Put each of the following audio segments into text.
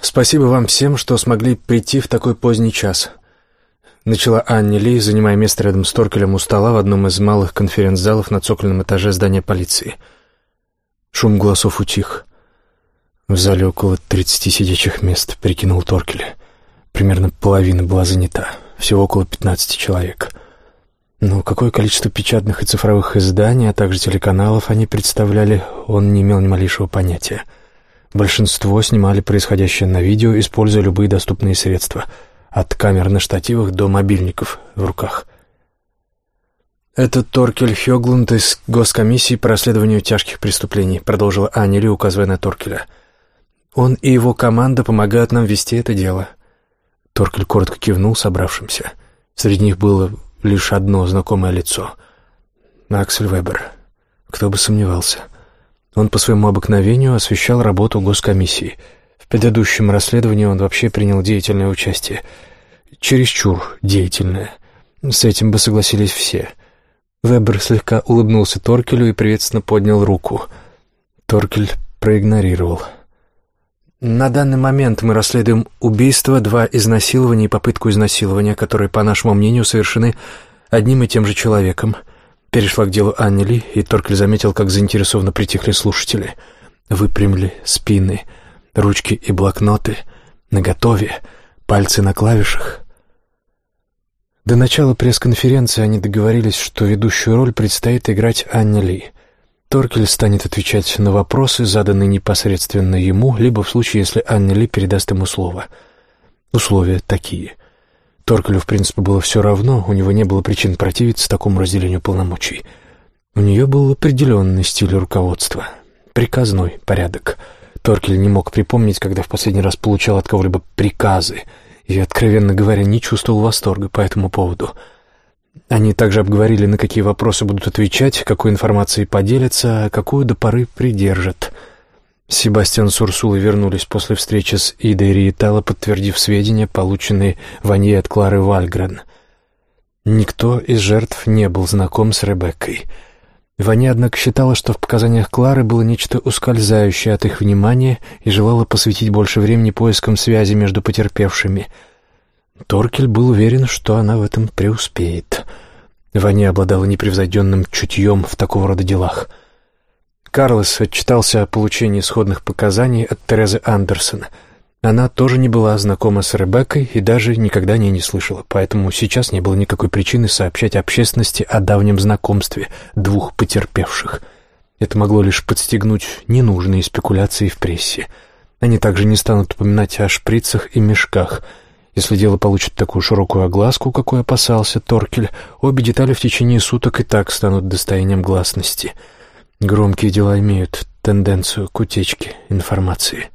«Спасибо вам всем, что смогли прийти в такой поздний час», — начала Анни Ли, занимая место рядом с Торкелем у стола в одном из малых конференц-залов на цокольном этаже здания полиции. Шум голосов утих. В зале около тридцати сидячих мест, прикинул Торкель. Примерно половина была занята, всего около пятнадцати человек. Но какое количество печатных и цифровых изданий, а также телеканалов они представляли, он не имел ни малейшего понятия. Большинство снимали происходящее на видео, используя любые доступные средства, от камер на штативах до мобильников в руках. «Это Торкель Хёглунд из Госкомиссии по расследованию тяжких преступлений», продолжила Аннели, указывая на Торкеля. «Он и его команда помогают нам вести это дело». Торкель коротко кивнул собравшимся. Среди них было лишь одно знакомое лицо. Аксель Вебер. Кто бы сомневался. Он по своему обыкновению освещал работу госкомиссии. В предыдущем расследовании он вообще принял деятельное участие. Чересчур деятельное. С этим бы согласились все. Вебер слегка улыбнулся Торкелю и приветственно поднял руку. Торкель проигнорировал. «На данный момент мы расследуем убийство, два изнасилования и попытку изнасилования, которые, по нашему мнению, совершены одним и тем же человеком». Перешла к делу Анни Ли, и Торкель заметил, как заинтересованно притихли слушатели. Выпрямили спины, ручки и блокноты, наготове, пальцы на клавишах. До начала пресс-конференции они договорились, что ведущую роль предстоит играть Анне Ли. Торкель станет отвечать на вопросы, заданные непосредственно ему, либо в случае, если Анне Ли передаст ему слово. Условия такие — Торкелю, в принципе, было все равно, у него не было причин противиться такому разделению полномочий. У нее был определенный стиль руководства, приказной порядок. Торкель не мог припомнить, когда в последний раз получал от кого-либо приказы, и, откровенно говоря, не чувствовал восторга по этому поводу. Они также обговорили, на какие вопросы будут отвечать, какой информацией поделятся, а какую до поры придержат — Себастьян с Урсулой вернулись после встречи с Идой Риетало, подтвердив сведения, полученные Ванье от Клары Вальгрен. Никто из жертв не был знаком с Ребеккой. Ваня, однако, считала, что в показаниях Клары было нечто ускользающее от их внимания и желала посвятить больше времени поискам связи между потерпевшими. Торкель был уверен, что она в этом преуспеет. Ваня обладала непревзойденным чутьем в такого рода делах — Карлос отчитался о получении исходных показаний от Терезы Андерсон. Она тоже не была знакома с Ребеккой и даже никогда о ней не слышала, поэтому сейчас не было никакой причины сообщать общественности о давнем знакомстве двух потерпевших. Это могло лишь подстегнуть ненужные спекуляции в прессе. Они также не станут упоминать о шприцах и мешках. Если дело получит такую широкую огласку, какой опасался Торкель, обе детали в течение суток и так станут достоянием гласности — Громкие дела имеют тенденцию к утечке информации.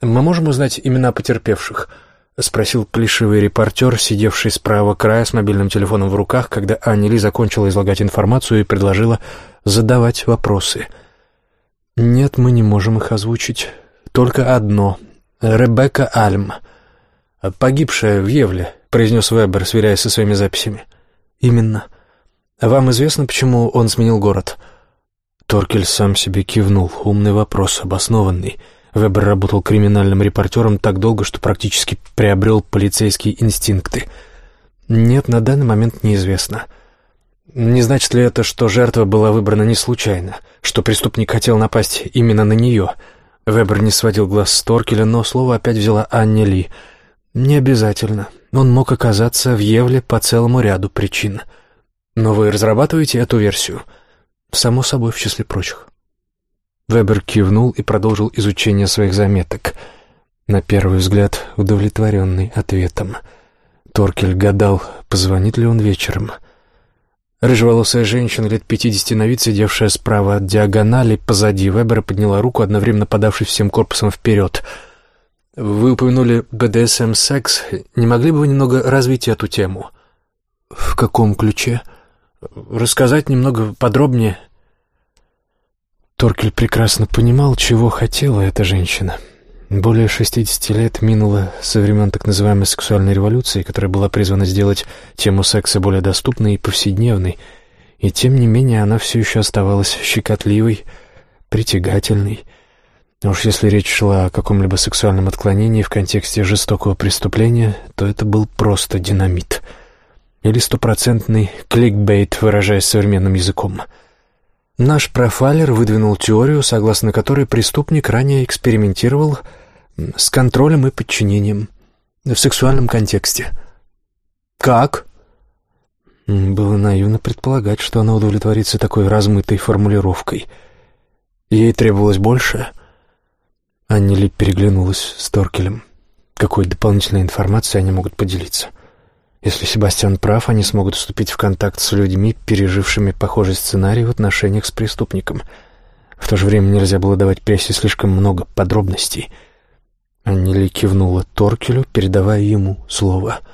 «Мы можем узнать имена потерпевших?» — спросил плешивый репортер, сидевший справа края с мобильным телефоном в руках, когда Анни закончила излагать информацию и предложила задавать вопросы. «Нет, мы не можем их озвучить. Только одно. Ребекка Альм. Погибшая в Евле», — произнес Вебер, сверяясь со своими записями. «Именно. Вам известно, почему он сменил город?» Торкель сам себе кивнул. Умный вопрос, обоснованный. Вебер работал криминальным репортером так долго, что практически приобрел полицейские инстинкты. Нет, на данный момент неизвестно. Не значит ли это, что жертва была выбрана не случайно, что преступник хотел напасть именно на нее? Вебер не сводил глаз с Торкеля, но слово опять взяла Анне Ли. Не обязательно. Он мог оказаться в Евле по целому ряду причин. Но вы разрабатываете эту версию — Само собой, в числе прочих. Вебер кивнул и продолжил изучение своих заметок. На первый взгляд, удовлетворенный ответом. Торкель гадал, позвонит ли он вечером. Рыжеволосая женщина лет пятидесяти на вид, сидевшая справа от диагонали, позади Вебера, подняла руку, одновременно подавшись всем корпусом вперед. «Вы упомянули БДСМ-секс. Не могли бы вы немного развить эту тему?» «В каком ключе?» Рассказать немного подробнее?» Торкель прекрасно понимал, чего хотела эта женщина. Более 60 лет минуло со времен так называемой сексуальной революции, которая была призвана сделать тему секса более доступной и повседневной, и тем не менее она все еще оставалась щекотливой, притягательной. Уж если речь шла о каком-либо сексуальном отклонении в контексте жестокого преступления, то это был просто динамит. Или стопроцентный кликбейт, выражаясь современным языком. Наш профайлер выдвинул теорию, согласно которой преступник ранее экспериментировал с контролем и подчинением в сексуальном контексте. «Как?» Было наивно предполагать, что она удовлетворится такой размытой формулировкой. Ей требовалось больше. Анни Ли переглянулась с Торкелем. Какой дополнительной информацией они могут поделиться? Если Себастьян прав, они смогут вступить в контакт с людьми, пережившими похожий сценарий в отношениях с преступником. В то же время нельзя было давать прессе слишком много подробностей. Анни Ли кивнула Торкелю, передавая ему слово —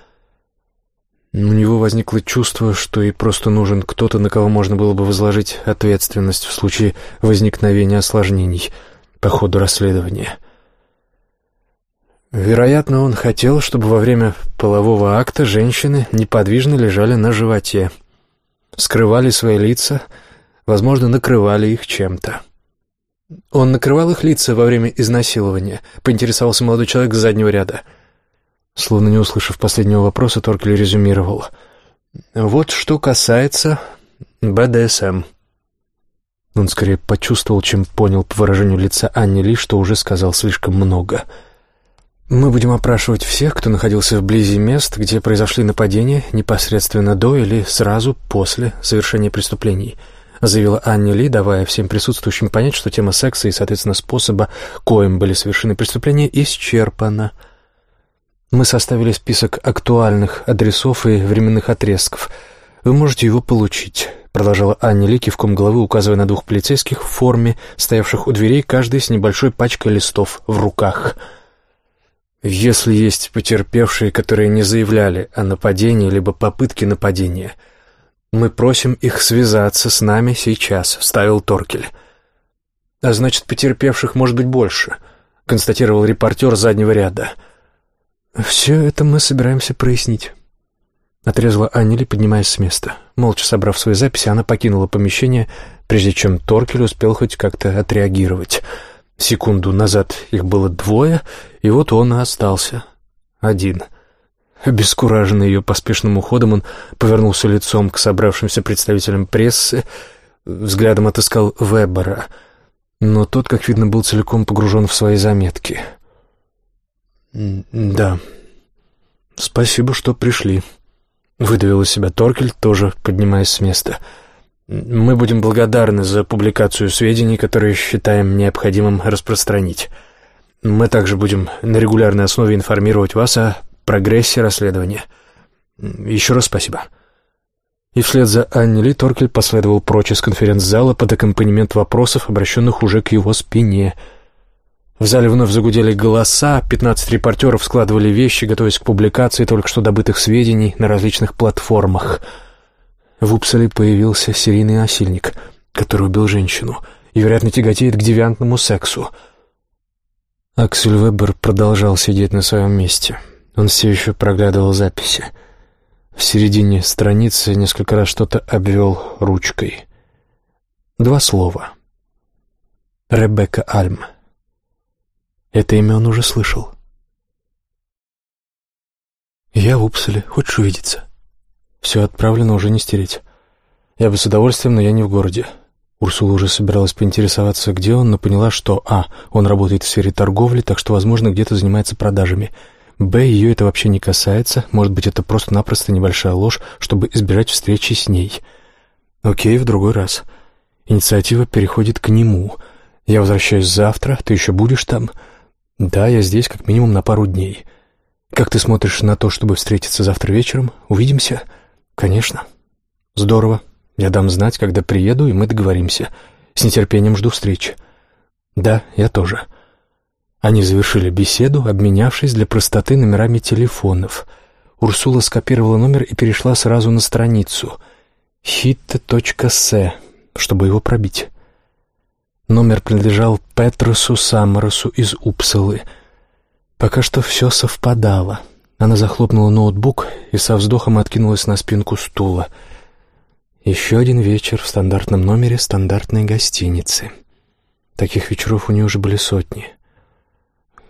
у него возникло чувство, что ей просто нужен кто-то, на кого можно было бы возложить ответственность в случае возникновения осложнений по ходу расследования. Вероятно, он хотел, чтобы во время полового акта женщины неподвижно лежали на животе, скрывали свои лица, возможно, накрывали их чем-то. Он накрывал их лица во время изнасилования, поинтересовался молодой человек с заднего ряда — Словно не услышав последнего вопроса, Торкель резюмировал. «Вот что касается БДСМ». Он скорее почувствовал, чем понял по выражению лица Анни Ли, что уже сказал слишком много. «Мы будем опрашивать всех, кто находился вблизи мест, где произошли нападения, непосредственно до или сразу после совершения преступлений», заявила Анни Ли, давая всем присутствующим понять, что тема секса и, соответственно, способа, коим были совершены преступления, исчерпана. Мы составили список актуальных адресов и временных отрезков. Вы можете его получить», — продолжала Анни Ли кивком головы, указывая на двух полицейских в форме, стоявших у дверей, каждый с небольшой пачкой листов в руках. «Если есть потерпевшие, которые не заявляли о нападении либо попытке нападения, мы просим их связаться с нами сейчас», — вставил Торкель. «А значит, потерпевших может быть больше», — констатировал репортер заднего ряда. «Да». «Все это мы собираемся прояснить», — отрезала Аннели, поднимаясь с места. Молча собрав свои записи, она покинула помещение, прежде чем Торкель успел хоть как-то отреагировать. Секунду назад их было двое, и вот он и остался. Один. Обескураженный ее поспешным уходом, он повернулся лицом к собравшимся представителям прессы, взглядом отыскал Вебера, но тот, как видно, был целиком погружен в свои заметки — «Да. Спасибо, что пришли», — выдавил из себя Торкель, тоже поднимаясь с места. «Мы будем благодарны за публикацию сведений, которые считаем необходимым распространить. Мы также будем на регулярной основе информировать вас о прогрессе расследования. Еще раз спасибо». И вслед за Анни Ли Торкель последовал прочь из конференц-зала под аккомпанемент вопросов, обращенных уже к его спине — в зале вновь загудели голоса, 15 репортеров складывали вещи, готовясь к публикации только что добытых сведений на различных платформах. В Упсале появился серийный насильник, который убил женщину и, вероятно, тяготеет к девиантному сексу. Аксель Вебер продолжал сидеть на своем месте. Он все еще проглядывал записи. В середине страницы несколько раз что-то обвел ручкой. Два слова. Ребекка Альм. Это имя он уже слышал. «Я в Упселе. Хочешь увидеться?» «Все отправлено, уже не стереть. Я бы с удовольствием, но я не в городе». Урсула уже собиралась поинтересоваться, где он, но поняла, что а. он работает в сфере торговли, так что, возможно, где-то занимается продажами, б. ее это вообще не касается, может быть, это просто-напросто небольшая ложь, чтобы избежать встречи с ней. Окей, в другой раз. Инициатива переходит к нему. Я возвращаюсь завтра, ты еще будешь там?» «Да, я здесь как минимум на пару дней. Как ты смотришь на то, чтобы встретиться завтра вечером? Увидимся?» «Конечно». «Здорово. Я дам знать, когда приеду, и мы договоримся. С нетерпением жду встречи». «Да, я тоже». Они завершили беседу, обменявшись для простоты номерами телефонов. Урсула скопировала номер и перешла сразу на страницу. «Хитта.с», чтобы его пробить. Номер принадлежал Петросу Саммерсу из Упсалы. Пока что все совпадало. Она захлопнула ноутбук и со вздохом откинулась на спинку стула. Еще один вечер в стандартном номере стандартной гостиницы. Таких вечеров у нее уже были сотни.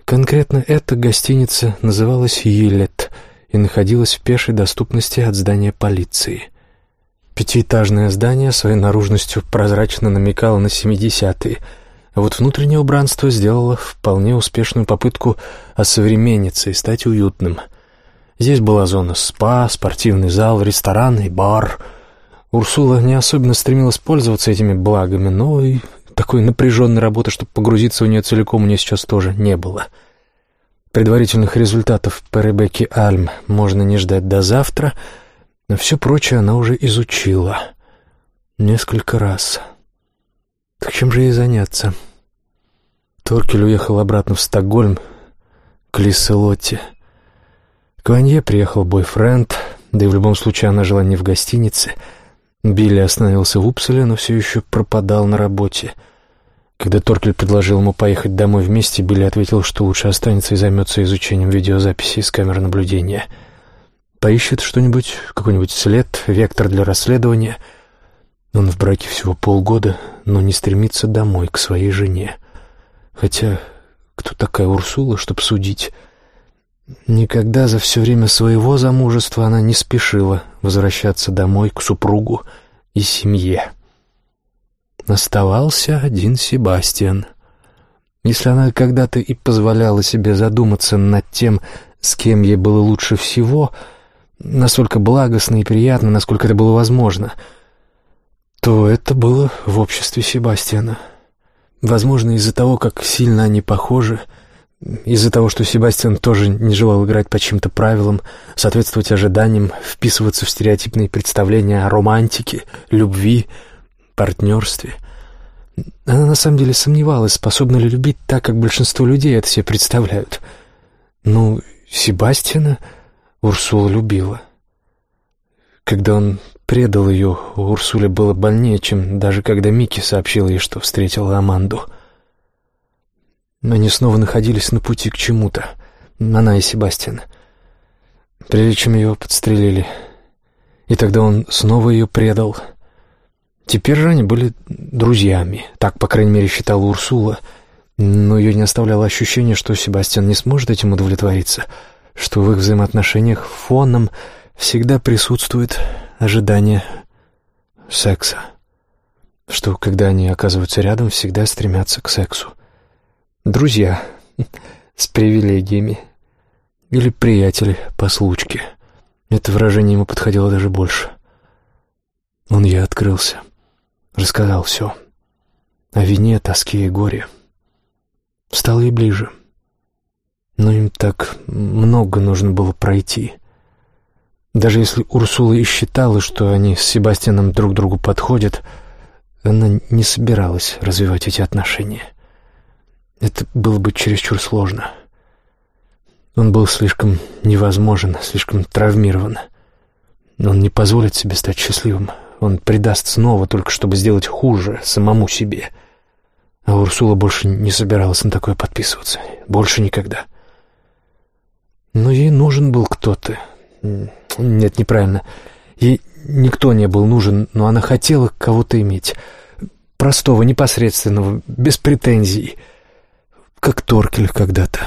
Конкретно эта гостиница называлась «Юлет» и находилась в пешей доступности от здания полиции. Пятиэтажное здание своей наружностью прозрачно намекало на семидесятые, а вот внутреннее убранство сделало вполне успешную попытку осовремениться и стать уютным. Здесь была зона спа, спортивный зал, ресторан и бар. Урсула не особенно стремилась пользоваться этими благами, но и такой напряженной работы, чтобы погрузиться в нее целиком, у нее сейчас тоже не было. Предварительных результатов по Ребекке Альм можно не ждать до завтра, но все прочее она уже изучила. Несколько раз. Так чем же ей заняться? Торкель уехал обратно в Стокгольм, к Лиселотте. К Ванье приехал бойфренд, да и в любом случае она жила не в гостинице. Билли остановился в Упселе, но все еще пропадал на работе — когда Торкель предложил ему поехать домой вместе, Билли ответил, что лучше останется и займется изучением видеозаписи из камер наблюдения. Поищет что-нибудь, какой-нибудь след, вектор для расследования. Он в браке всего полгода, но не стремится домой, к своей жене. Хотя, кто такая Урсула, чтобы судить? Никогда за все время своего замужества она не спешила возвращаться домой к супругу и семье. Оставался один Себастьян. Если она когда-то и позволяла себе задуматься над тем, с кем ей было лучше всего, насколько благостно и приятно, насколько это было возможно, то это было в обществе Себастьяна. Возможно, из-за того, как сильно они похожи, из-за того, что Себастьян тоже не желал играть по чьим-то правилам, соответствовать ожиданиям, вписываться в стереотипные представления о романтике, любви — партнерстве. Она на самом деле сомневалась, способна ли любить так, как большинство людей это себе представляют. Ну, Себастьяна Урсула любила. Когда он предал ее, Урсуле было больнее, чем даже когда Микки сообщил ей, что встретила Аманду. Но они снова находились на пути к чему-то, она и Себастьян. Прежде чем ее подстрелили. И тогда он снова ее предал — Теперь же они были друзьями, так, по крайней мере, считала Урсула, но ее не оставляло ощущение, что Себастьян не сможет этим удовлетвориться, что в их взаимоотношениях фоном всегда присутствует ожидание секса, что, когда они оказываются рядом, всегда стремятся к сексу. Друзья с привилегиями или приятели по случке. Это выражение ему подходило даже больше. Он ей открылся. Рассказал все. О вине, тоске и горе. Стало и ближе. Но им так много нужно было пройти. Даже если Урсула и считала, что они с Себастьяном друг другу подходят, она не собиралась развивать эти отношения. Это было бы чересчур сложно. Он был слишком невозможен, слишком травмирован. Он не позволит себе стать счастливым. Он предаст снова, только чтобы сделать хуже самому себе. А Урсула больше не собиралась на такое подписываться. Больше никогда. Но ей нужен был кто-то. Нет, неправильно. Ей никто не был нужен, но она хотела кого-то иметь. Простого, непосредственного, без претензий. Как Торкель когда-то.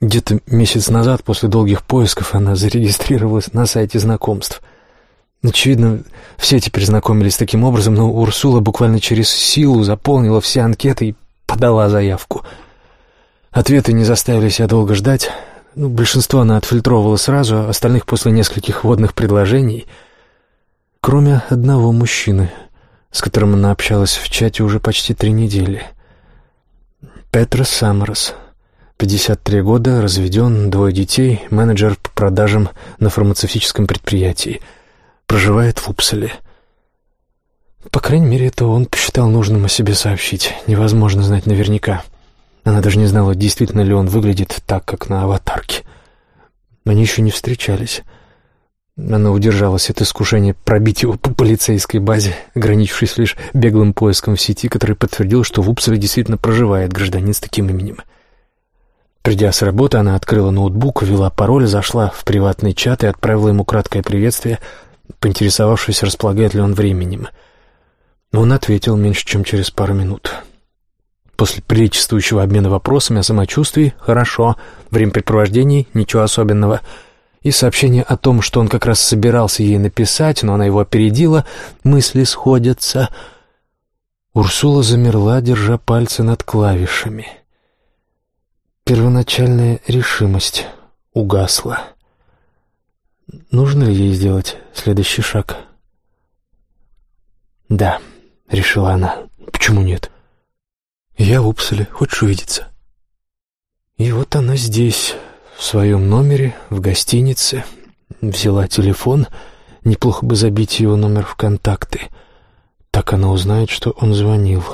Где-то месяц назад, после долгих поисков, она зарегистрировалась на сайте знакомств — Очевидно, все теперь знакомились таким образом, но Урсула буквально через силу заполнила все анкеты и подала заявку. Ответы не заставили себя долго ждать. Ну, большинство она отфильтровывала сразу, а остальных после нескольких вводных предложений. Кроме одного мужчины, с которым она общалась в чате уже почти три недели. Петра Саммерс. 53 года, разведен, двое детей, менеджер по продажам на фармацевтическом предприятии — проживает в Упселе. По крайней мере, это он посчитал нужным о себе сообщить. Невозможно знать наверняка. Она даже не знала, действительно ли он выглядит так, как на аватарке. Они еще не встречались. Она удержалась от искушения пробить его по полицейской базе, ограничившись лишь беглым поиском в сети, который подтвердил, что в Упселе действительно проживает гражданин с таким именем. Придя с работы, она открыла ноутбук, ввела пароль, зашла в приватный чат и отправила ему краткое приветствие — поинтересовавшись, располагает ли он временем. Но он ответил меньше, чем через пару минут. После приличествующего обмена вопросами о самочувствии – хорошо, времяпрепровождении – ничего особенного. И сообщение о том, что он как раз собирался ей написать, но она его опередила, мысли сходятся. Урсула замерла, держа пальцы над клавишами. Первоначальная решимость угасла. Нужно ли ей сделать следующий шаг? «Да», — решила она. «Почему нет?» «Я в Упсале. Хочешь увидеться?» И вот она здесь, в своем номере, в гостинице. Взяла телефон. Неплохо бы забить его номер в контакты. Так она узнает, что он звонил.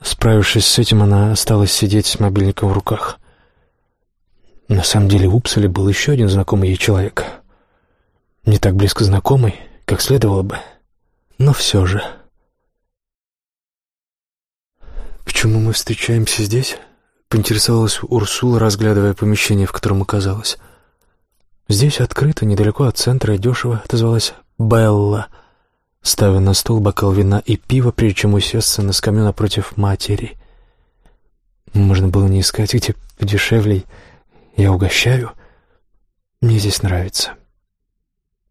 Справившись с этим, она осталась сидеть с мобильником в руках. На самом деле в Упсале был еще один знакомый ей человек. Не так близко знакомый, как следовало бы. Но все же... «Почему мы встречаемся здесь?» — поинтересовалась Урсула, разглядывая помещение, в котором оказалась. «Здесь открыто, недалеко от центра дешево», — отозвалась Белла, ставя на стол бокал вина и пива, прежде чем усесться на скамью напротив матери. Можно было не искать, где подешевле. Я угощаю. Мне здесь нравится.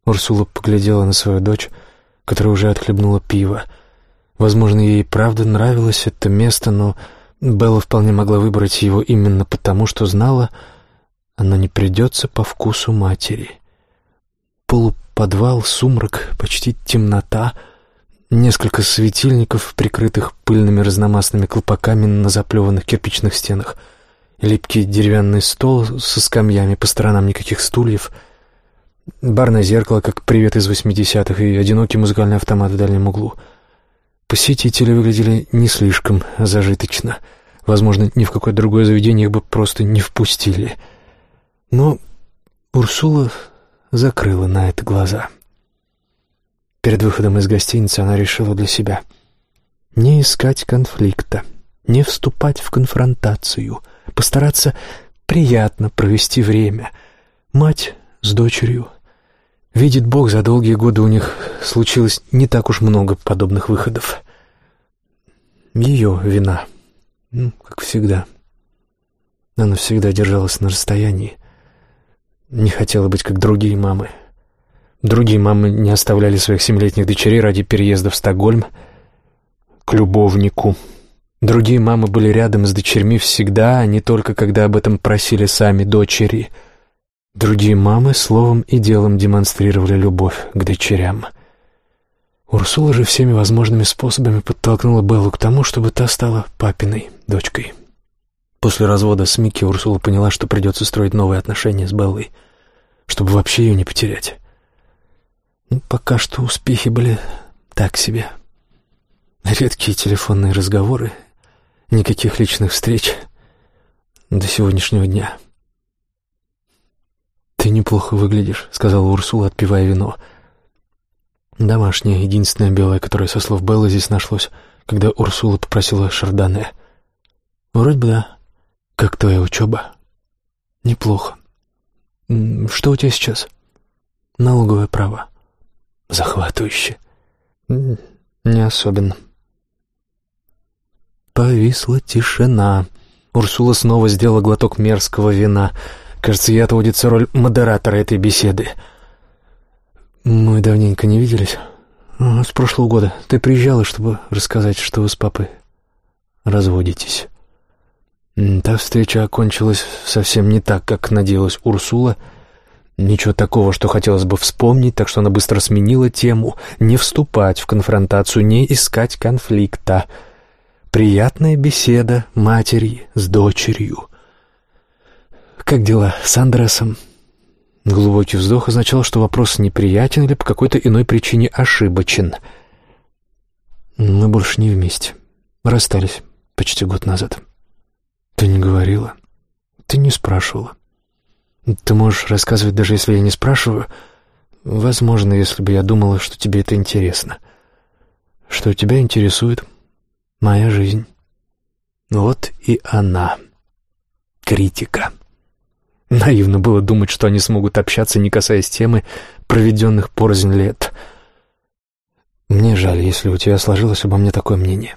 Урсула поглядела на свою дочь, которая уже отхлебнула пиво — Возможно, ей правда нравилось это место, но Белла вполне могла выбрать его именно потому, что знала, оно не придется по вкусу матери. Полуподвал, сумрак, почти темнота, несколько светильников, прикрытых пыльными разномастными клопаками на заплеванных кирпичных стенах, липкий деревянный стол со скамьями, по сторонам никаких стульев, барное зеркало, как привет из восьмидесятых, и одинокий музыкальный автомат в дальнем углу — Посетители выглядели не слишком зажиточно. Возможно, ни в какое другое заведение их бы просто не впустили. Но Урсула закрыла на это глаза. Перед выходом из гостиницы она решила для себя не искать конфликта, не вступать в конфронтацию, постараться приятно провести время. Мать с дочерью. Видит Бог, за долгие годы у них случилось не так уж много подобных выходов. Ее вина. Ну, как всегда. Она всегда держалась на расстоянии. Не хотела быть как другие мамы. Другие мамы не оставляли своих семилетних дочерей ради переезда в Стокгольм к любовнику. Другие мамы были рядом с дочерьми всегда, а не только когда об этом просили сами дочери. Другие мамы словом и делом демонстрировали любовь к дочерям — Урсула же всеми возможными способами подтолкнула Беллу к тому, чтобы та стала папиной дочкой. После развода с Микки Урсула поняла, что придется строить новые отношения с Беллой, чтобы вообще ее не потерять. Ну, пока что успехи были так себе. Редкие телефонные разговоры, никаких личных встреч до сегодняшнего дня. «Ты неплохо выглядишь», — сказала Урсула, отпивая вино — Домашнее, единственное белое, которое, со слов Беллы, здесь нашлось, когда Урсула попросила шардоне. Вроде бы да. Как твоя учеба? Неплохо. Что у тебя сейчас? Налоговое право. Захватывающе. Не особенно. Повисла тишина. Урсула снова сделала глоток мерзкого вина. Кажется, ей отводится роль модератора этой беседы — «Мы давненько не виделись. С прошлого года. Ты приезжала, чтобы рассказать, что вы с папой разводитесь». Та встреча окончилась совсем не так, как надеялась Урсула. Ничего такого, что хотелось бы вспомнить, так что она быстро сменила тему. Не вступать в конфронтацию, не искать конфликта. Приятная беседа матери с дочерью. «Как дела с Андресом?» Глубокий вздох означал, что вопрос неприятен или по какой-то иной причине ошибочен. Мы больше не вместе. Расстались почти год назад. Ты не говорила. Ты не спрашивала. Ты можешь рассказывать, даже если я не спрашиваю. Возможно, если бы я думала, что тебе это интересно. Что тебя интересует моя жизнь. Вот и она. Критика. Наивно было думать, что они смогут общаться, не касаясь темы проведенных порознь лет. Мне жаль, если у тебя сложилось обо мне такое мнение.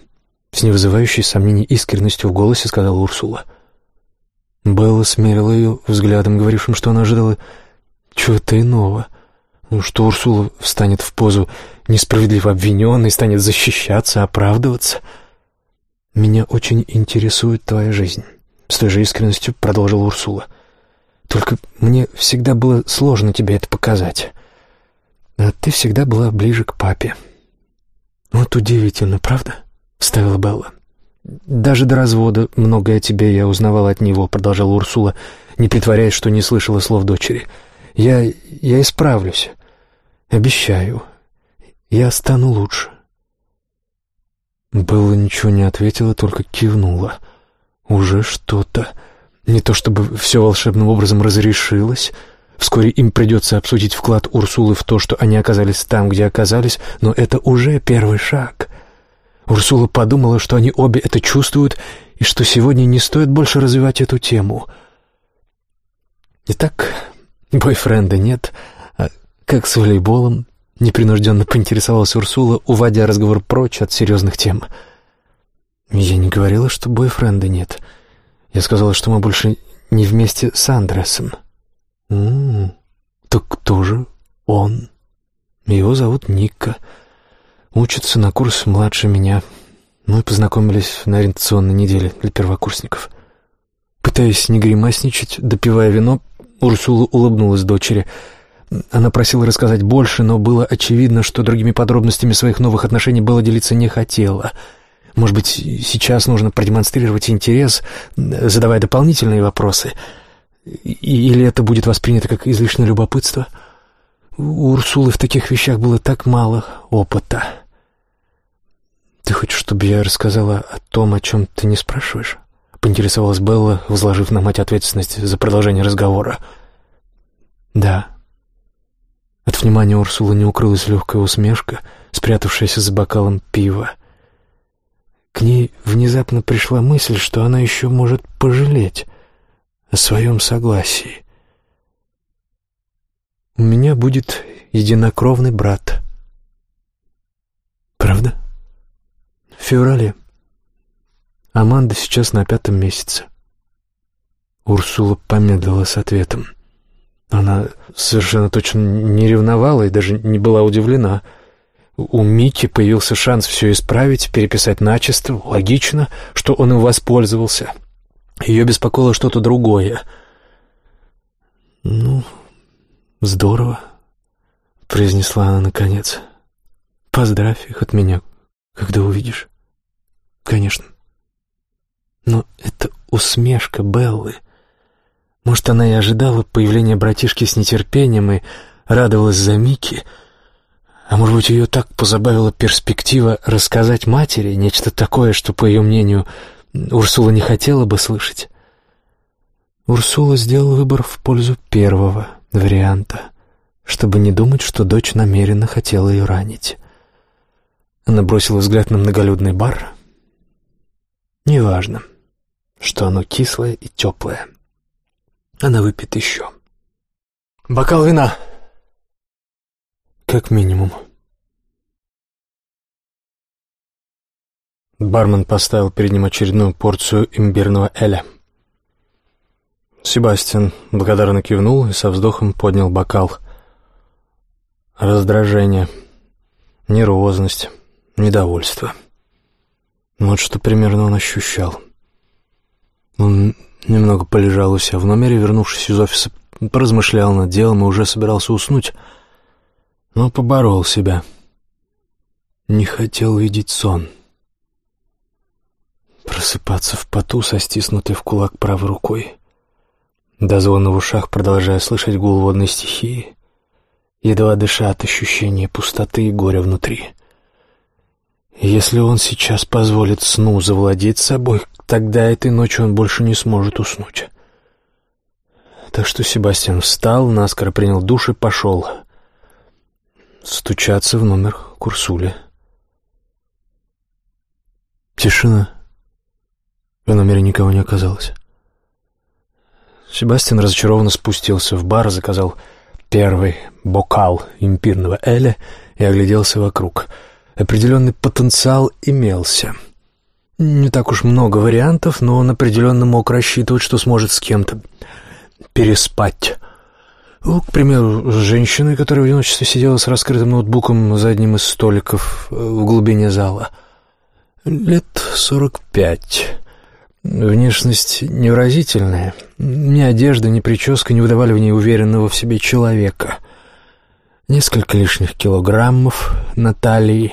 С невызывающей сомнений искренностью в голосе сказала Урсула. Белла смерила ее взглядом, говорившим, что она ожидала чего-то иного. Ну, что Урсула встанет в позу несправедливо обвиненной, станет защищаться, оправдываться. «Меня очень интересует твоя жизнь», — с той же искренностью продолжила Урсула. «Только мне всегда было сложно тебе это показать. А ты всегда была ближе к папе». «Вот удивительно, правда?» — ставила Белла. «Даже до развода многое о тебе я узнавала от него», — продолжала Урсула, не притворяясь, что не слышала слов дочери. «Я... я исправлюсь. Обещаю. Я стану лучше». Белла ничего не ответила, только кивнула. «Уже что-то. Не то чтобы все волшебным образом разрешилось». Вскоре им придется обсудить вклад Урсулы в то, что они оказались там, где оказались, но это уже первый шаг. Урсула подумала, что они обе это чувствуют, и что сегодня не стоит больше развивать эту тему. Итак, бойфренда нет, а как с волейболом? Непринужденно поинтересовалась Урсула, уводя разговор прочь от серьезных тем. «Я не говорила, что бойфренда нет. Я сказала, что мы больше не вместе с Андресом». «М-м, так кто же он?» «Его зовут Ника. Учится на курс младше меня. Мы познакомились на ориентационной неделе для первокурсников». Пытаясь не гримасничать, допивая вино, Урсула улыбнулась дочери. Она просила рассказать больше, но было очевидно, что другими подробностями своих новых отношений Белла делиться не хотела. Может быть, сейчас нужно продемонстрировать интерес, задавая дополнительные вопросы — или это будет воспринято как излишнее любопытство? У Урсулы в таких вещах было так мало опыта. «Ты хочешь, чтобы я рассказала о том, о чем ты не спрашиваешь?» — поинтересовалась Белла, возложив на мать ответственность за продолжение разговора. «Да». От внимания Урсулы не укрылась легкая усмешка, спрятавшаяся за бокалом пива. К ней внезапно пришла мысль, что она еще может пожалеть о своем согласии. У меня будет единокровный брат. Правда? В феврале. Аманда сейчас на пятом месяце. Урсула помедлила с ответом. Она совершенно точно не ревновала и даже не была удивлена. У Мики появился шанс все исправить, переписать начисто. Логично, что он им воспользовался. — ее беспокоило что-то другое. «Ну, здорово», — произнесла она наконец. «Поздравь их от меня, когда увидишь». «Конечно». Но это усмешка Беллы. Может, она и ожидала появления братишки с нетерпением и радовалась за Микки, а может быть, ее так позабавила перспектива рассказать матери нечто такое, что, по ее мнению, Урсула не хотела бы слышать. Урсула сделала выбор в пользу первого варианта, чтобы не думать, что дочь намеренно хотела ее ранить. Она бросила взгляд на многолюдный бар. Неважно, что оно кислое и теплое. Она выпьет еще. «Бокал вина!» «Как минимум». Бармен поставил перед ним очередную порцию имбирного эля. Себастьян благодарно кивнул и со вздохом поднял бокал. Раздражение, нервозность, недовольство. Вот что примерно он ощущал. Он немного полежал у себя в номере, вернувшись из офиса, поразмышлял над делом и уже собирался уснуть, но поборол себя. Не хотел видеть сон. — Просыпаться в поту со стиснутой в кулак правой рукой. До звона в ушах, продолжая слышать гул водной стихии, едва дыша от ощущения пустоты и горя внутри. Если он сейчас позволит сну завладеть собой, тогда этой ночью он больше не сможет уснуть. Так что Себастьян встал, наскоро принял душ и пошел стучаться в номер Курсули. Тишина. В номере никого не оказалось. Себастьян разочарованно спустился в бар, заказал первый бокал импирного эля и огляделся вокруг. Определенный потенциал имелся. Не так уж много вариантов, но он определенно мог рассчитывать, что сможет с кем-то переспать. Ну, к примеру, с женщиной, которая в одиночестве сидела с раскрытым ноутбуком за одним из столиков э, в глубине зала. Лет сорок пять. Внешность невразительная. Ни одежда, ни прическа не выдавали в ней уверенного в себе человека. Несколько лишних килограммов на талии.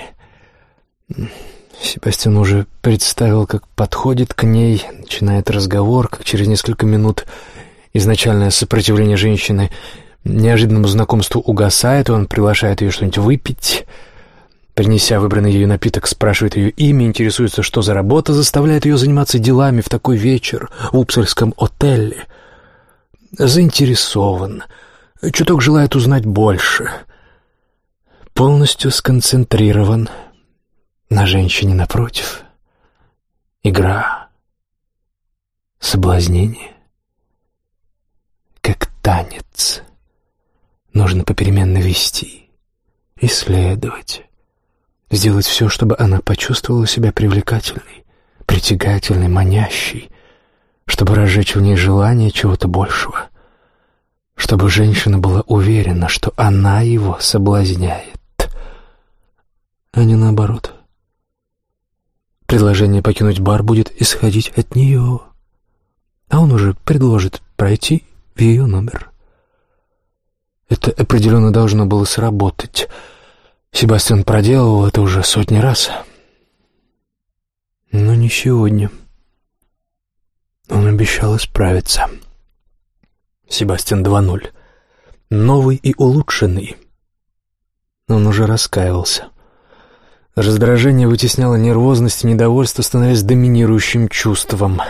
Себастьян уже представил, как подходит к ней, начинает разговор, как через несколько минут изначальное сопротивление женщины неожиданному знакомству угасает, он приглашает ее что-нибудь выпить. Принеся выбранный ею напиток, спрашивает ее имя, интересуется, что за работа заставляет ее заниматься делами в такой вечер в Упсальском отеле. Заинтересован, чуток желает узнать больше. Полностью сконцентрирован на женщине напротив. Игра, соблазнение, как танец. Нужно попеременно вести, исследовать, сделать все, чтобы она почувствовала себя привлекательной, притягательной, манящей, чтобы разжечь в ней желание чего-то большего, чтобы женщина была уверена, что она его соблазняет, а не наоборот. Предложение покинуть бар будет исходить от нее, а он уже предложит пройти в ее номер. Это определенно должно было сработать — Себастьян проделывал это уже сотни раз. Но не сегодня. Он обещал исправиться. Себастьян 2.0. Новый и улучшенный. Он уже раскаивался. Раздражение вытесняло нервозность и недовольство, становясь доминирующим чувством.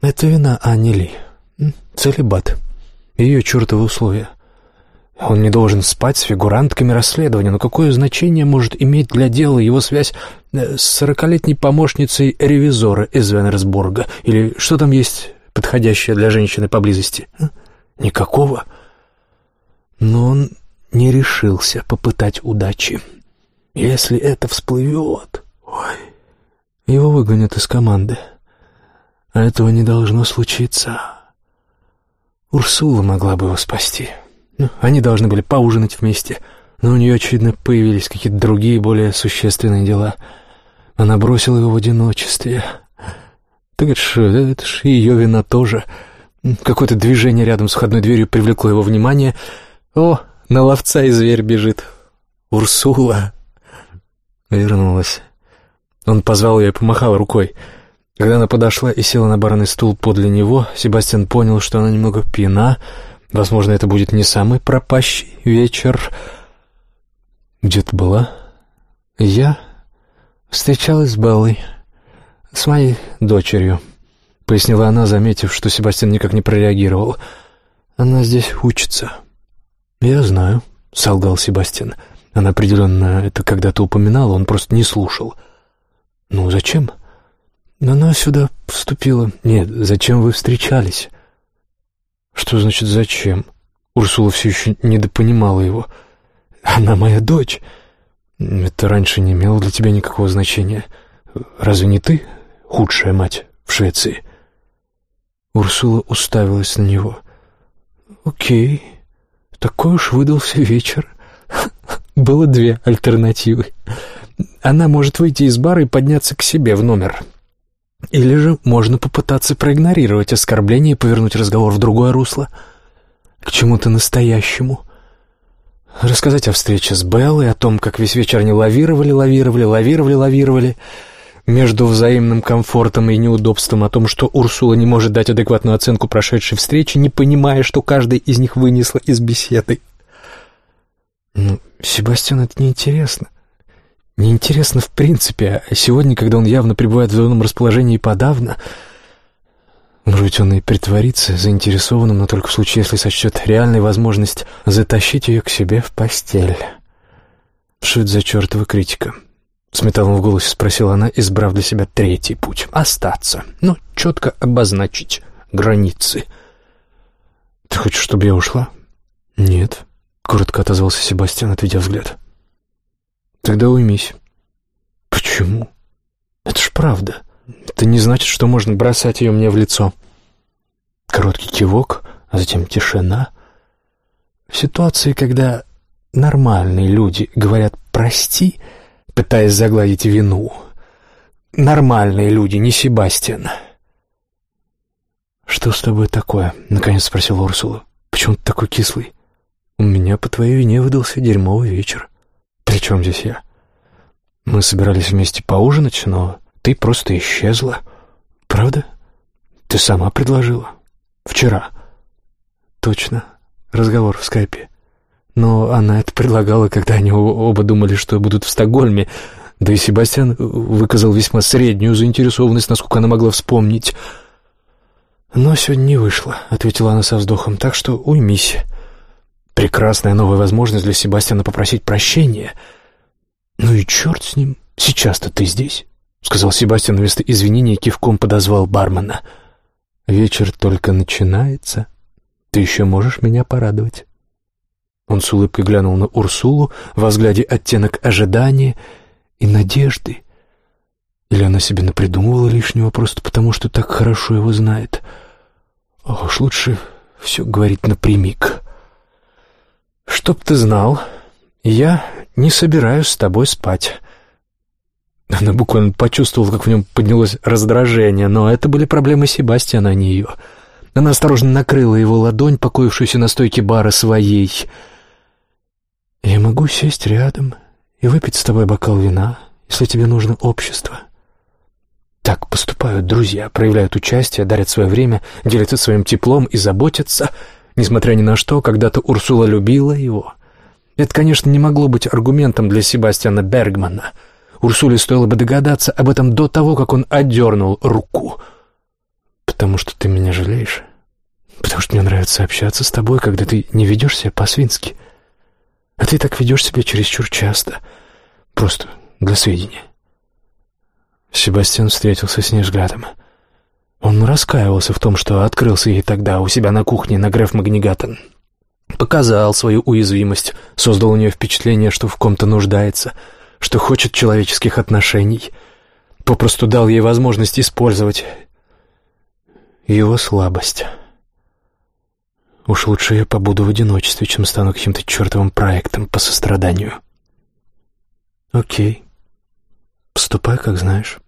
Это вина Ани Ли. Целебат. Ее чертовы условия. Он не должен спать с фигурантками расследования, но какое значение может иметь для дела его связь э, с сорокалетней помощницей ревизора из Венерсбурга? Или что там есть подходящее для женщины поблизости? А? Никакого. Но он не решился попытать удачи. Если это всплывет... Ой, его выгонят из команды. А этого не должно случиться. Урсула могла бы его спасти. Ну, они должны были поужинать вместе, но у нее, очевидно, появились какие-то другие, более существенные дела. Она бросила его в одиночестве. Так это ж, это ж ее вина тоже. Какое-то движение рядом с входной дверью привлекло его внимание. О, на ловца и зверь бежит. Урсула. Вернулась. Он позвал ее и помахал рукой. Когда она подошла и села на барный стул подле него, Себастьян понял, что она немного пьяна, Возможно, это будет не самый пропащий вечер. Где ты была? Я встречалась с Беллой, с моей дочерью, пояснила она, заметив, что Себастьян никак не прореагировал. Она здесь учится. Я знаю, солгал Себастьян. Она определенно это когда-то упоминала, он просто не слушал. Ну, зачем? Она сюда вступила. Нет, зачем вы встречались? «Что значит «зачем»?» Урсула все еще недопонимала его. «Она моя дочь. Это раньше не имело для тебя никакого значения. Разве не ты худшая мать в Швеции?» Урсула уставилась на него. «Окей, такой уж выдался вечер. Было две альтернативы. Она может выйти из бара и подняться к себе в номер. Или же можно попытаться проигнорировать оскорбление и повернуть разговор в другое русло, к чему-то настоящему. Рассказать о встрече с Беллой, о том, как весь вечер они лавировали, лавировали, лавировали, лавировали, между взаимным комфортом и неудобством, о том, что Урсула не может дать адекватную оценку прошедшей встречи, не понимая, что каждый из них вынесла из беседы. Ну, Себастьян, это неинтересно. Неинтересно в принципе, а сегодня, когда он явно пребывает в дурном расположении подавно, может быть, он и притворится заинтересованным, но только в случае, если сочтет реальной возможность затащить ее к себе в постель. Что это за чертова критика? С металлом в голосе спросила она, избрав для себя третий путь. Остаться. Ну, четко обозначить границы. Ты хочешь, чтобы я ушла? Нет. Коротко отозвался Себастьян, отведя взгляд. Тогда уймись. Почему? Это ж правда. Это не значит, что можно бросать ее мне в лицо. Короткий кивок, а затем тишина. В ситуации, когда нормальные люди говорят «прости», пытаясь загладить вину. Нормальные люди, не Себастьян. «Что с тобой такое?» — наконец спросил Урсула. «Почему ты такой кислый?» «У меня по твоей вине выдался дерьмовый вечер». «При чем здесь я?» «Мы собирались вместе поужинать, но ты просто исчезла». «Правда? Ты сама предложила?» «Вчера». «Точно. Разговор в скайпе. Но она это предлагала, когда они оба думали, что будут в Стокгольме. Да и Себастьян выказал весьма среднюю заинтересованность, насколько она могла вспомнить». «Но сегодня не вышло», — ответила она со вздохом, — «так что уймись». Прекрасная новая возможность для Себастьяна попросить прощения. «Ну и черт с ним, сейчас-то ты здесь», — сказал Себастьян вместо извинения кивком подозвал бармена. «Вечер только начинается. Ты еще можешь меня порадовать». Он с улыбкой глянул на Урсулу, во взгляде оттенок ожидания и надежды. Или она себе напридумывала лишнего просто потому, что так хорошо его знает. Ох уж лучше все говорить напрямик. «Чтоб ты знал, я не собираюсь с тобой спать». Она буквально почувствовала, как в нем поднялось раздражение, но это были проблемы Себастьяна, а не ее. Она осторожно накрыла его ладонь, покоившуюся на стойке бара, своей. «Я могу сесть рядом и выпить с тобой бокал вина, если тебе нужно общество». Так поступают друзья, проявляют участие, дарят свое время, делятся своим теплом и заботятся — Несмотря ни на что, когда-то Урсула любила его. Это, конечно, не могло быть аргументом для Себастьяна Бергмана. Урсуле стоило бы догадаться об этом до того, как он отдернул руку. «Потому что ты меня жалеешь. Потому что мне нравится общаться с тобой, когда ты не ведешь себя по-свински. А ты так ведешь себя чересчур часто. Просто для сведения». Себастьян встретился с ней взглядом. Он раскаивался в том, что открылся ей тогда у себя на кухне на Греф Магнигатен. Показал свою уязвимость, создал у нее впечатление, что в ком-то нуждается, что хочет человеческих отношений. Попросту дал ей возможность использовать его слабость. Уж лучше я побуду в одиночестве, чем стану каким-то чертовым проектом по состраданию. Окей. Поступай, как знаешь. —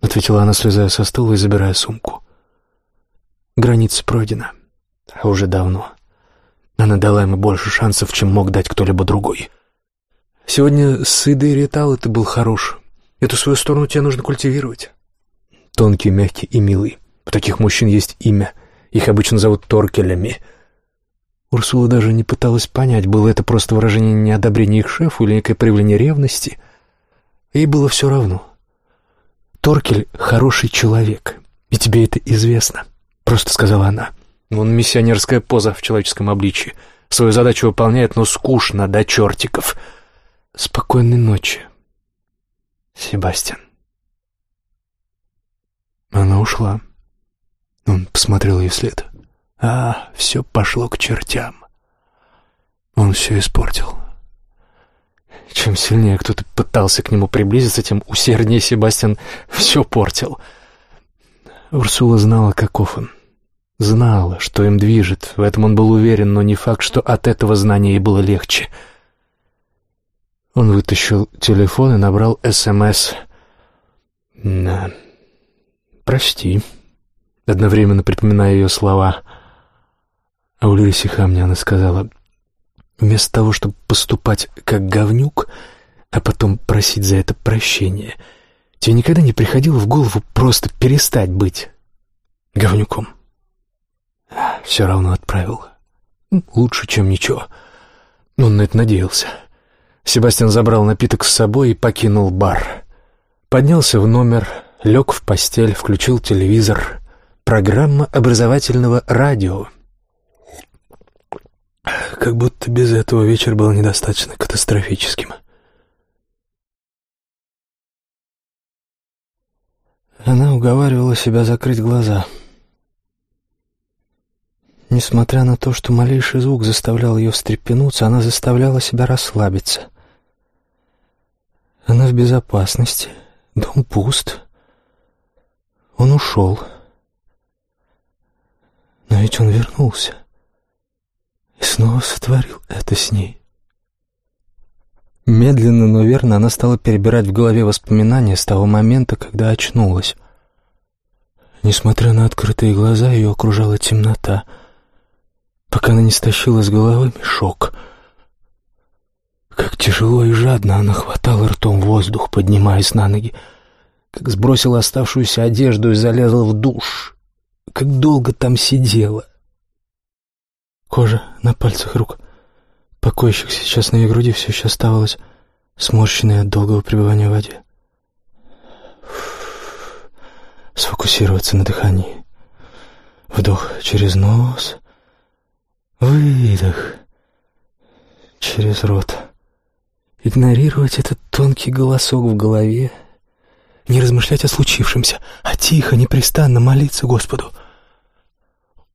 ответила она, слезая со стула и забирая сумку. Граница пройдена. А уже давно. Она дала ему больше шансов, чем мог дать кто-либо другой. Сегодня с Идой Ритал ты был хорош. Эту свою сторону тебе нужно культивировать. Тонкий, мягкий и милый. У таких мужчин есть имя. Их обычно зовут Торкелями. Урсула даже не пыталась понять, было это просто выражение неодобрения их шефу или некое проявление ревности. Ей было все равно. Торкель — хороший человек, и тебе это известно», — просто сказала она. «Он миссионерская поза в человеческом обличье. Свою задачу выполняет, но скучно до чертиков. Спокойной ночи, Себастьян». Она ушла. Он посмотрел ей вслед. А, все пошло к чертям. Он все испортил. Чем сильнее кто-то пытался к нему приблизиться, тем усерднее Себастьян все портил. Урсула знала, каков он. Знала, что им движет, в этом он был уверен, но не факт, что от этого знания ей было легче. Он вытащил телефон и набрал СМС. «На... прости», одновременно припоминая ее слова. А у Лириси Хамни она сказала, Вместо того, чтобы поступать как говнюк, а потом просить за это прощения, тебе никогда не приходило в голову просто перестать быть говнюком? Все равно отправил. Лучше, чем ничего. Он на это надеялся. Себастьян забрал напиток с собой и покинул бар. Поднялся в номер, лег в постель, включил телевизор. Программа образовательного радио — как будто без этого вечер был недостаточно катастрофическим. Она уговаривала себя закрыть глаза. Несмотря на то, что малейший звук заставлял ее встрепенуться, она заставляла себя расслабиться. Она в безопасности, Дом пуст. Он ушел. Но ведь он вернулся и снова сотворил это с ней. Медленно, но верно она стала перебирать в голове воспоминания с того момента, когда очнулась. Несмотря на открытые глаза, ее окружала темнота, пока она не стащила с головы мешок. Как тяжело и жадно она хватала ртом воздух, поднимаясь на ноги, как сбросила оставшуюся одежду и залезла в душ, как долго там сидела. Кожа на пальцах рук, покоящихся сейчас на ее груди, все еще оставалась сморщенной от долгого пребывания в воде. Сфокусироваться на дыхании. Вдох через нос, выдох через рот. Игнорировать этот тонкий голосок в голове, не размышлять о случившемся, а тихо, непрестанно молиться Господу.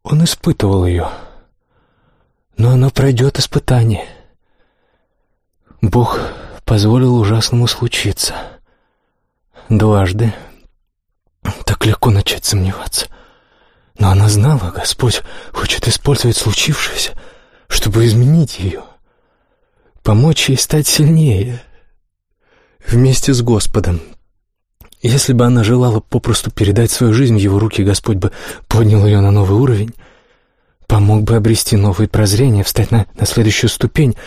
Он испытывал ее — но оно пройдет испытание. Бог позволил ужасному случиться. Дважды. Так легко начать сомневаться. Но она знала, Господь хочет использовать случившееся, чтобы изменить ее, помочь ей стать сильнее, вместе с Господом. Если бы она желала попросту передать свою жизнь в его руки, Господь бы поднял ее на новый уровень — помог бы обрести новые прозрения, встать на, на следующую ступень,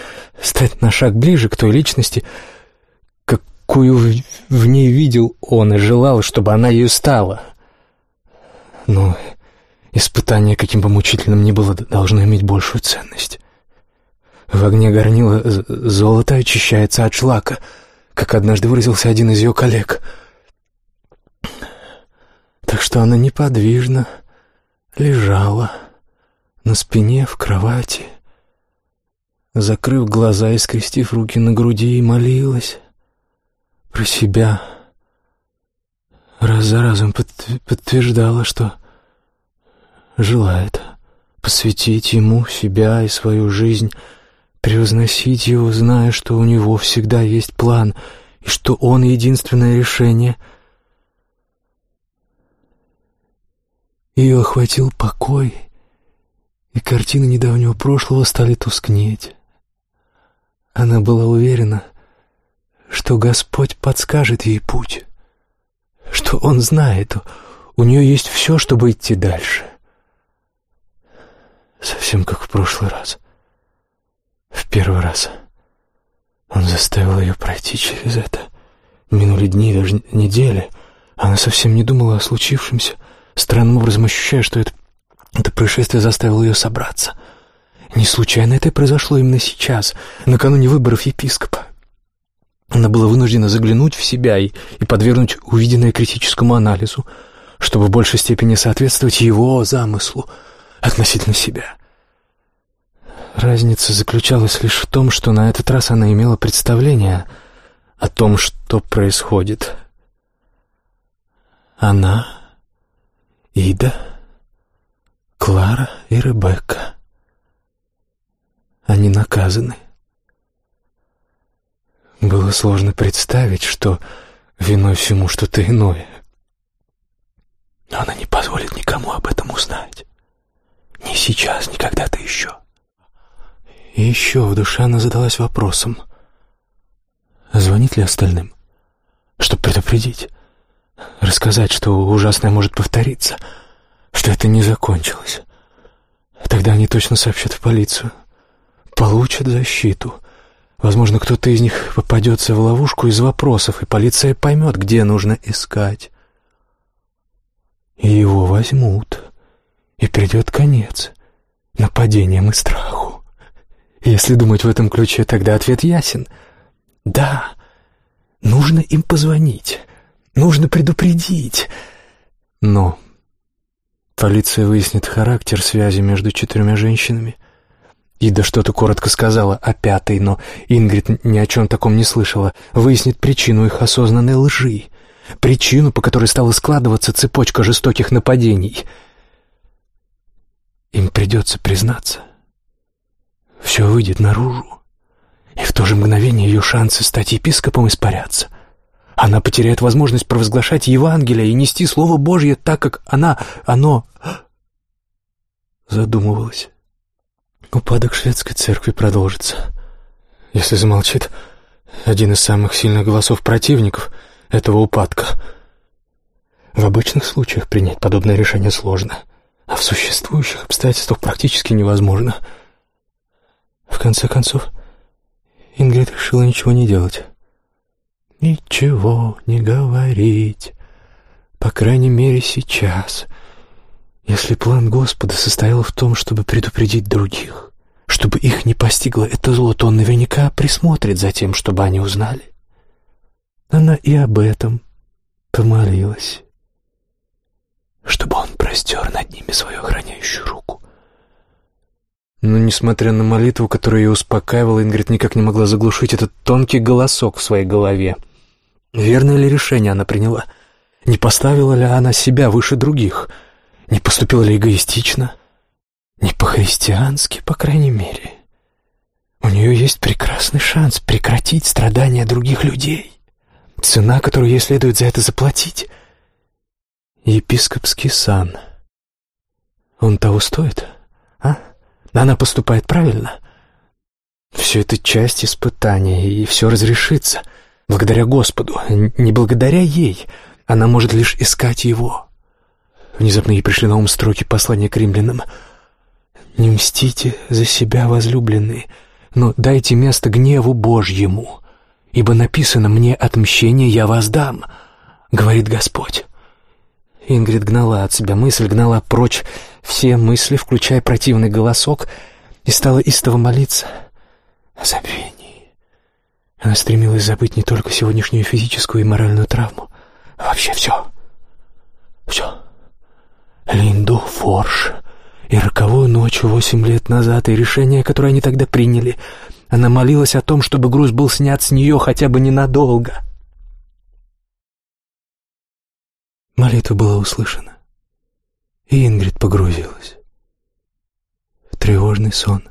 стать на шаг ближе к той личности, какую в, в ней видел он и желал, чтобы она ею стала. Но испытание, каким бы мучительным ни было, должно иметь большую ценность. В огне горнила золото очищается от шлака, как однажды выразился один из ее коллег. Так что она неподвижно лежала, на спине в кровати, закрыв глаза и скрестив руки на груди, и молилась про себя. Раз за разом подтверждала, что желает посвятить ему себя и свою жизнь, превозносить его, зная, что у него всегда есть план и что он единственное решение. Ее охватил покой — и картины недавнего прошлого стали тускнеть. Она была уверена, что Господь подскажет ей путь, что Он знает, у нее есть все, чтобы идти дальше. Совсем как в прошлый раз. В первый раз он заставил ее пройти через это. Минули дни, даже недели. Она совсем не думала о случившемся, странным образом ощущая, что это это происшествие заставило ее собраться. Не случайно это произошло именно сейчас, накануне выборов епископа. Она была вынуждена заглянуть в себя и, и подвергнуть увиденное критическому анализу, чтобы в большей степени соответствовать его замыслу относительно себя. Разница заключалась лишь в том, что на этот раз она имела представление о том, что происходит. Она, Ида, Клара и Ребекка. Они наказаны. Было сложно представить, что виной всему что-то иное. Но она не позволит никому об этом узнать. Ни сейчас, ни когда-то еще. И еще в душе она задалась вопросом. Звонит ли остальным? Чтобы предупредить. Рассказать, что ужасное может повториться — что это не закончилось. Тогда они точно сообщат в полицию. Получат защиту. Возможно, кто-то из них попадется в ловушку из вопросов, и полиция поймет, где нужно искать. И его возьмут, и придет конец нападениям и страху. Если думать в этом ключе, тогда ответ ясен. Да, нужно им позвонить, нужно предупредить. Но Полиция выяснит характер связи между четырьмя женщинами. Ида что-то коротко сказала о пятой, но Ингрид ни о чем таком не слышала. Выяснит причину их осознанной лжи. Причину, по которой стала складываться цепочка жестоких нападений. Им придется признаться. Все выйдет наружу. И в то же мгновение ее шансы стать епископом испарятся. Она потеряет возможность провозглашать Евангелие и нести Слово Божье так, как она, оно... Задумывалась. Упадок шведской церкви продолжится. Если замолчит один из самых сильных голосов противников этого упадка. В обычных случаях принять подобное решение сложно, а в существующих обстоятельствах практически невозможно. В конце концов, Ингрид решила ничего не делать. Ничего не говорить, по крайней мере сейчас, если план Господа состоял в том, чтобы предупредить других, чтобы их не постигло это зло, то он наверняка присмотрит за тем, чтобы они узнали. Она и об этом помолилась, чтобы он простер над ними свою охраняющую руку. Но, несмотря на молитву, которая ее успокаивала, Ингрид никак не могла заглушить этот тонкий голосок в своей голове. Верное ли решение она приняла? Не поставила ли она себя выше других? Не поступила ли эгоистично? Не по-христиански, по крайней мере. У нее есть прекрасный шанс прекратить страдания других людей. Цена, которую ей следует за это заплатить. Епископский сан. Он того стоит, а? Она поступает правильно. Все это часть испытания, и все разрешится. Благодаря Господу, не благодаря ей. Она может лишь искать Его. Внезапно ей пришли на ум строки послания к римлянам. «Не мстите за себя, возлюбленные, но дайте место гневу Божьему, ибо написано «мне отмщение я вас дам», — говорит Господь. Ингрид гнала от себя мысль, гнала прочь все мысли, включая противный голосок, и стала истово молиться о забвении. Она стремилась забыть не только сегодняшнюю физическую и моральную травму, а вообще все. Все. Линду Форш и роковую ночь восемь лет назад, и решение, которое они тогда приняли. Она молилась о том, чтобы груз был снят с нее хотя бы ненадолго. Молитва была услышана, и Ингрид погрузилась в тревожный сон.